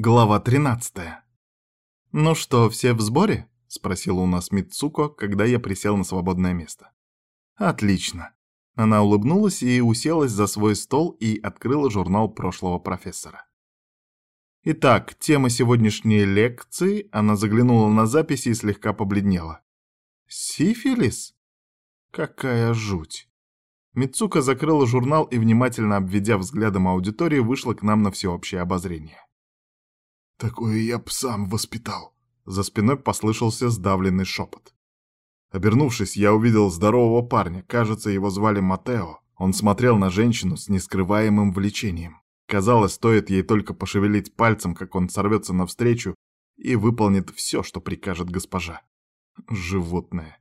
Глава 13. «Ну что, все в сборе?» — спросила у нас Мицуко, когда я присел на свободное место. «Отлично». Она улыбнулась и уселась за свой стол и открыла журнал прошлого профессора. Итак, тема сегодняшней лекции, она заглянула на записи и слегка побледнела. «Сифилис? Какая жуть!» Мицука закрыла журнал и, внимательно обведя взглядом аудитории, вышла к нам на всеобщее обозрение. Такое я б сам воспитал. За спиной послышался сдавленный шепот. Обернувшись, я увидел здорового парня, кажется, его звали Матео. Он смотрел на женщину с нескрываемым влечением. Казалось, стоит ей только пошевелить пальцем, как он сорвется навстречу и выполнит все, что прикажет госпожа. Животное.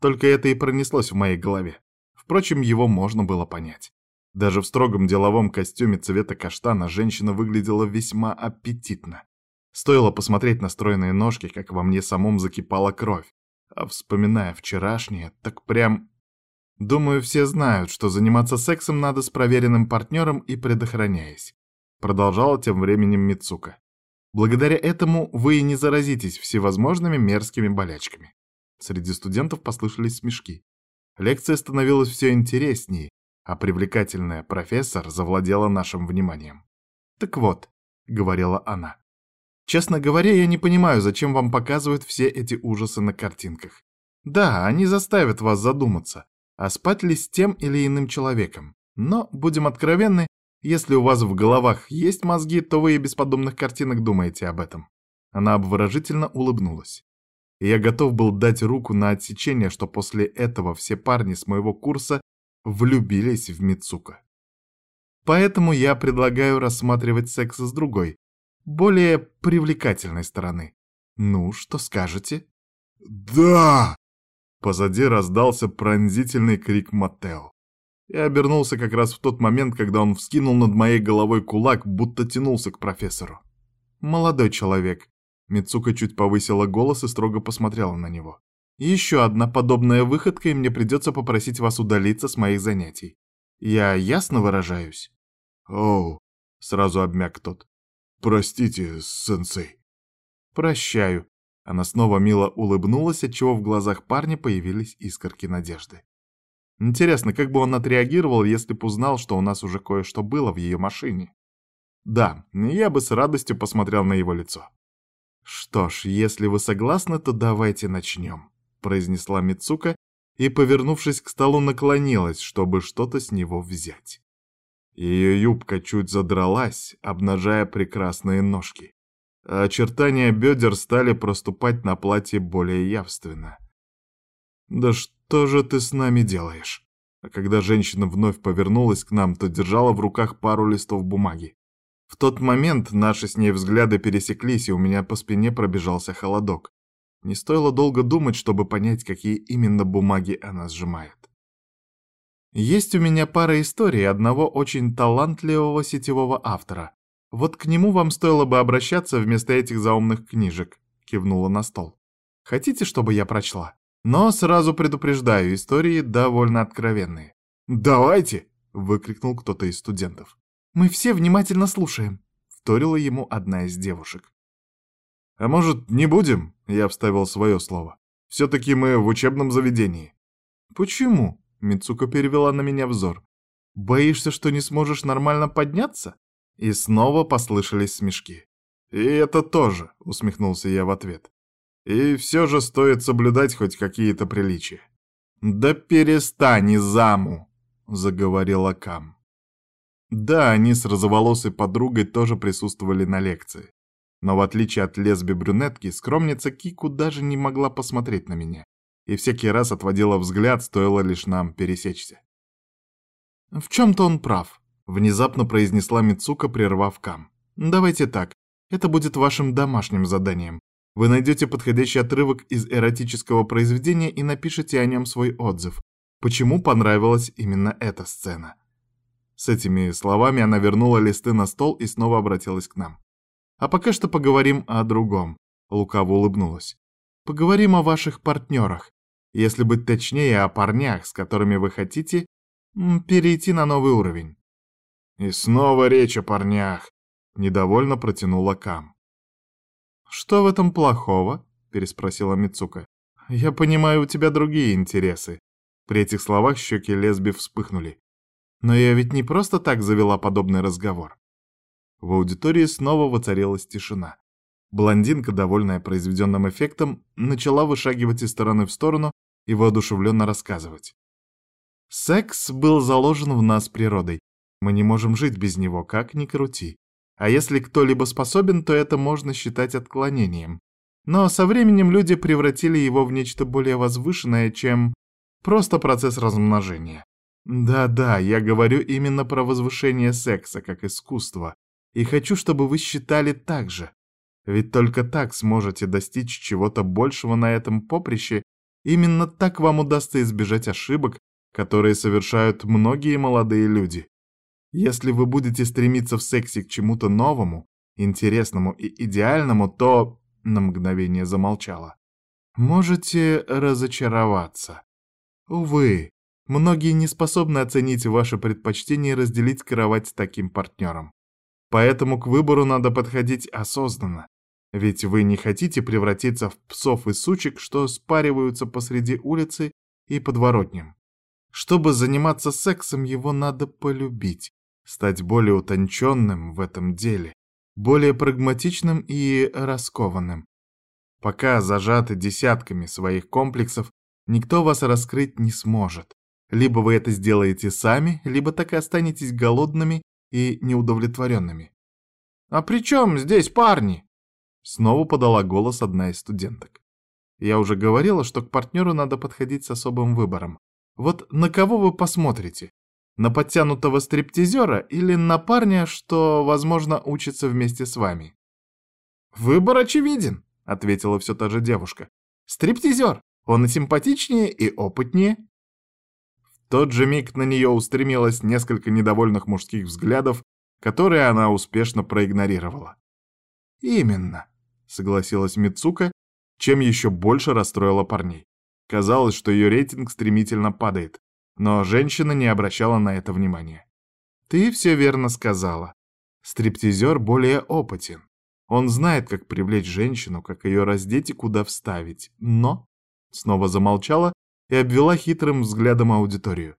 Только это и пронеслось в моей голове. Впрочем, его можно было понять. Даже в строгом деловом костюме цвета каштана женщина выглядела весьма аппетитно. Стоило посмотреть на стройные ножки, как во мне самом закипала кровь. А вспоминая вчерашнее, так прям... Думаю, все знают, что заниматься сексом надо с проверенным партнером и предохраняясь. Продолжала тем временем Мицука. Благодаря этому вы и не заразитесь всевозможными мерзкими болячками. Среди студентов послышались смешки. Лекция становилась все интереснее, а привлекательная профессор завладела нашим вниманием. «Так вот», — говорила она, — «честно говоря, я не понимаю, зачем вам показывают все эти ужасы на картинках. Да, они заставят вас задуматься, а спать ли с тем или иным человеком. Но, будем откровенны, если у вас в головах есть мозги, то вы и без подобных картинок думаете об этом». Она обворожительно улыбнулась. И я готов был дать руку на отсечение, что после этого все парни с моего курса влюбились в Мицука. Поэтому я предлагаю рассматривать секс с другой, более привлекательной стороны. Ну, что скажете? «Да!» Позади раздался пронзительный крик Матео. Я обернулся как раз в тот момент, когда он вскинул над моей головой кулак, будто тянулся к профессору. «Молодой человек». Мицука чуть повысила голос и строго посмотрела на него. Еще одна подобная выходка, и мне придется попросить вас удалиться с моих занятий. Я ясно выражаюсь?» «Оу», — сразу обмяк тот. «Простите, сенсей». «Прощаю». Она снова мило улыбнулась, отчего в глазах парня появились искорки надежды. Интересно, как бы он отреагировал, если бы узнал, что у нас уже кое-что было в ее машине? Да, я бы с радостью посмотрел на его лицо. Что ж, если вы согласны, то давайте начнем. — произнесла Мицука и, повернувшись к столу, наклонилась, чтобы что-то с него взять. Ее юбка чуть задралась, обнажая прекрасные ножки. А очертания бедер стали проступать на платье более явственно. «Да что же ты с нами делаешь?» А когда женщина вновь повернулась к нам, то держала в руках пару листов бумаги. В тот момент наши с ней взгляды пересеклись, и у меня по спине пробежался холодок. Не стоило долго думать, чтобы понять, какие именно бумаги она сжимает. Есть у меня пара историй одного очень талантливого сетевого автора. Вот к нему вам стоило бы обращаться вместо этих заумных книжек, кивнула на стол. Хотите, чтобы я прочла? Но сразу предупреждаю, истории довольно откровенные. «Давайте!» — выкрикнул кто-то из студентов. «Мы все внимательно слушаем», — вторила ему одна из девушек. «А может, не будем?» — я вставил свое слово. «Все-таки мы в учебном заведении». «Почему?» — Мицука перевела на меня взор. «Боишься, что не сможешь нормально подняться?» И снова послышались смешки. «И это тоже», — усмехнулся я в ответ. «И все же стоит соблюдать хоть какие-то приличия». «Да перестань, заму!» — заговорила Кам. Да, они с розоволосой подругой тоже присутствовали на лекции. Но в отличие от лесби-брюнетки, скромница Кику даже не могла посмотреть на меня. И всякий раз отводила взгляд, стоило лишь нам пересечься. «В чем-то он прав», — внезапно произнесла Мицука, прервав Кам. «Давайте так, это будет вашим домашним заданием. Вы найдете подходящий отрывок из эротического произведения и напишите о нем свой отзыв. Почему понравилась именно эта сцена?» С этими словами она вернула листы на стол и снова обратилась к нам. А пока что поговорим о другом. Лукаво улыбнулась. Поговорим о ваших партнерах. Если быть точнее, о парнях, с которыми вы хотите перейти на новый уровень. И снова речь о парнях. Недовольно протянула Кам. «Что в этом плохого?» — переспросила Мицука. «Я понимаю, у тебя другие интересы». При этих словах щеки лесби вспыхнули. «Но я ведь не просто так завела подобный разговор». В аудитории снова воцарилась тишина. Блондинка, довольная произведенным эффектом, начала вышагивать из стороны в сторону и воодушевленно рассказывать. «Секс был заложен в нас природой. Мы не можем жить без него, как ни крути. А если кто-либо способен, то это можно считать отклонением. Но со временем люди превратили его в нечто более возвышенное, чем просто процесс размножения. Да-да, я говорю именно про возвышение секса как искусство. И хочу, чтобы вы считали так же. Ведь только так сможете достичь чего-то большего на этом поприще. Именно так вам удастся избежать ошибок, которые совершают многие молодые люди. Если вы будете стремиться в сексе к чему-то новому, интересному и идеальному, то на мгновение замолчала. Можете разочароваться. Увы, многие не способны оценить ваши предпочтения и разделить кровать с таким партнером. Поэтому к выбору надо подходить осознанно. Ведь вы не хотите превратиться в псов и сучек, что спариваются посреди улицы и подворотням. Чтобы заниматься сексом, его надо полюбить, стать более утонченным в этом деле, более прагматичным и раскованным. Пока зажаты десятками своих комплексов, никто вас раскрыть не сможет. Либо вы это сделаете сами, либо так и останетесь голодными и неудовлетворенными. «А при чем здесь парни?» Снова подала голос одна из студенток. Я уже говорила, что к партнеру надо подходить с особым выбором. Вот на кого вы посмотрите? На подтянутого стриптизера или на парня, что, возможно, учится вместе с вами? «Выбор очевиден», — ответила все та же девушка. «Стриптизер. Он и симпатичнее, и опытнее». Тот же миг на нее устремилось несколько недовольных мужских взглядов, которые она успешно проигнорировала. «Именно», — согласилась Мицука, чем еще больше расстроила парней. Казалось, что ее рейтинг стремительно падает но женщина не обращала на это внимания. «Ты все верно сказала. Стриптизер более опытен. Он знает, как привлечь женщину, как ее раздеть и куда вставить. Но...» Снова замолчала и обвела хитрым взглядом аудиторию.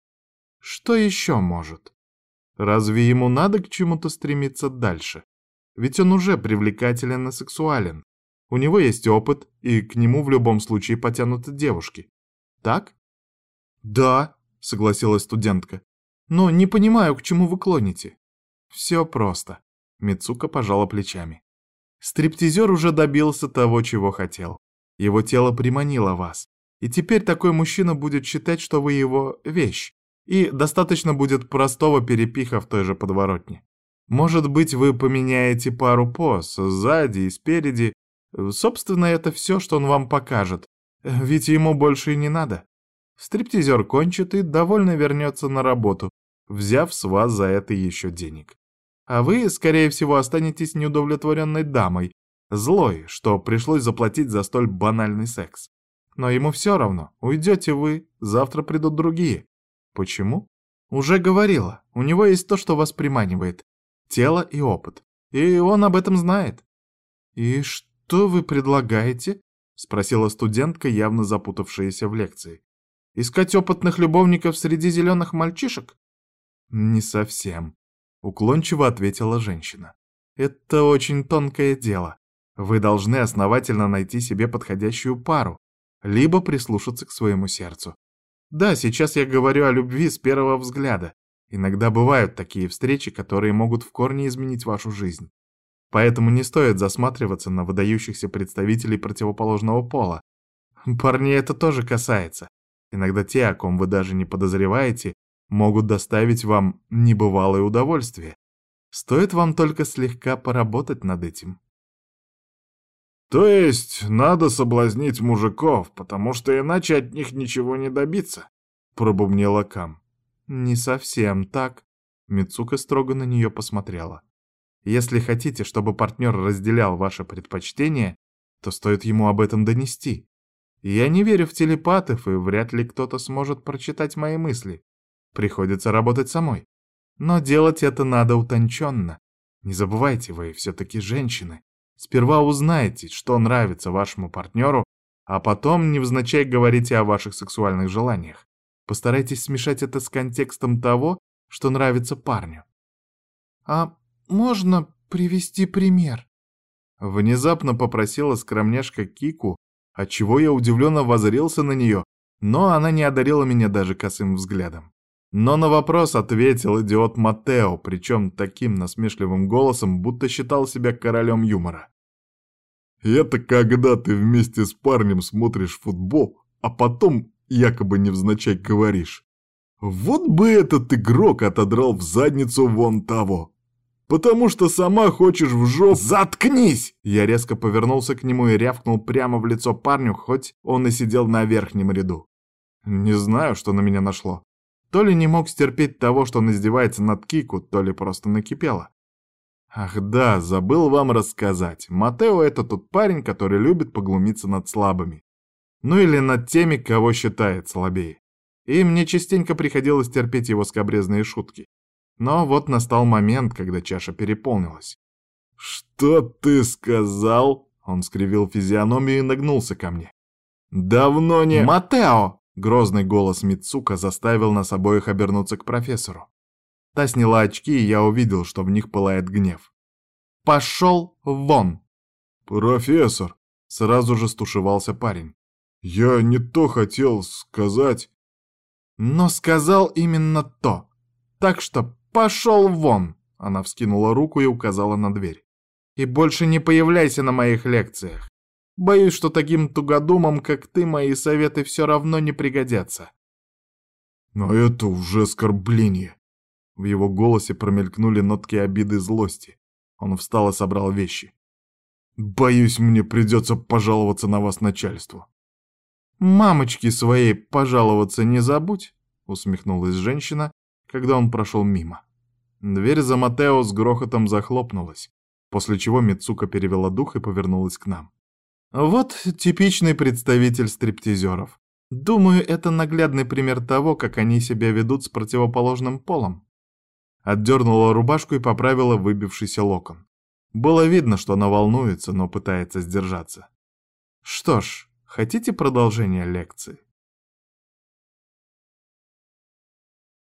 «Что еще может? Разве ему надо к чему-то стремиться дальше? Ведь он уже привлекателен и сексуален. У него есть опыт, и к нему в любом случае потянут девушки. Так? Да, — согласилась студентка. «Но не понимаю, к чему вы клоните». «Все просто», — Мицука пожала плечами. «Стриптизер уже добился того, чего хотел. Его тело приманило вас. И теперь такой мужчина будет считать, что вы его вещь. И достаточно будет простого перепиха в той же подворотне. Может быть, вы поменяете пару поз сзади и спереди. Собственно, это все, что он вам покажет. Ведь ему больше и не надо. Стриптизер кончит и довольно вернется на работу, взяв с вас за это еще денег. А вы, скорее всего, останетесь неудовлетворенной дамой, злой, что пришлось заплатить за столь банальный секс. Но ему все равно, уйдете вы, завтра придут другие. Почему? Уже говорила, у него есть то, что вас приманивает. Тело и опыт. И он об этом знает. «И что вы предлагаете?» — спросила студентка, явно запутавшаяся в лекции. Искать опытных любовников среди зеленых мальчишек? Не совсем, уклончиво ответила женщина. Это очень тонкое дело. Вы должны основательно найти себе подходящую пару, либо прислушаться к своему сердцу. Да, сейчас я говорю о любви с первого взгляда. Иногда бывают такие встречи, которые могут в корне изменить вашу жизнь. Поэтому не стоит засматриваться на выдающихся представителей противоположного пола. Парней это тоже касается. Иногда те, о ком вы даже не подозреваете, могут доставить вам небывалое удовольствие. Стоит вам только слегка поработать над этим. То есть надо соблазнить мужиков, потому что иначе от них ничего не добиться, пробубнила Кам. Не совсем так. Мицука строго на нее посмотрела. Если хотите, чтобы партнер разделял ваши предпочтения, то стоит ему об этом донести. Я не верю в телепатов, и вряд ли кто-то сможет прочитать мои мысли. Приходится работать самой. Но делать это надо утонченно. Не забывайте, вы все-таки женщины. Сперва узнайте, что нравится вашему партнеру, а потом невзначай говорите о ваших сексуальных желаниях. Постарайтесь смешать это с контекстом того, что нравится парню. «А можно привести пример?» Внезапно попросила скромняшка Кику, отчего я удивленно возрился на нее, но она не одарила меня даже косым взглядом. Но на вопрос ответил идиот Матео, причем таким насмешливым голосом, будто считал себя королем юмора. «Это когда ты вместе с парнем смотришь футбол, а потом якобы невзначай говоришь. Вот бы этот игрок отодрал в задницу вон того. Потому что сама хочешь в жопу... Заткнись! Я резко повернулся к нему и рявкнул прямо в лицо парню, хоть он и сидел на верхнем ряду. Не знаю, что на меня нашло. То ли не мог стерпеть того, что он издевается над Кику, то ли просто накипело. Ах да, забыл вам рассказать. Матео — это тот парень, который любит поглумиться над слабыми. Ну или над теми, кого считает слабее. И мне частенько приходилось терпеть его скобрезные шутки. Но вот настал момент, когда чаша переполнилась. «Что ты сказал?» Он скривил физиономию и нагнулся ко мне. «Давно не...» «Матео!» Грозный голос Мицука заставил нас обоих обернуться к профессору. Та сняла очки, и я увидел, что в них пылает гнев. «Пошел вон!» «Профессор!» — сразу же стушевался парень. «Я не то хотел сказать...» «Но сказал именно то. Так что пошел вон!» Она вскинула руку и указала на дверь. «И больше не появляйся на моих лекциях. Боюсь, что таким тугодумам, как ты, мои советы все равно не пригодятся. Но это уже оскорбление. В его голосе промелькнули нотки обиды и злости. Он встал и собрал вещи. Боюсь, мне придется пожаловаться на вас начальству. Мамочки своей пожаловаться не забудь, усмехнулась женщина, когда он прошел мимо. Дверь за Матео с грохотом захлопнулась, после чего Мицука перевела дух и повернулась к нам. Вот типичный представитель стриптизеров. Думаю, это наглядный пример того, как они себя ведут с противоположным полом. Отдернула рубашку и поправила выбившийся локон. Было видно, что она волнуется, но пытается сдержаться. Что ж, хотите продолжение лекции?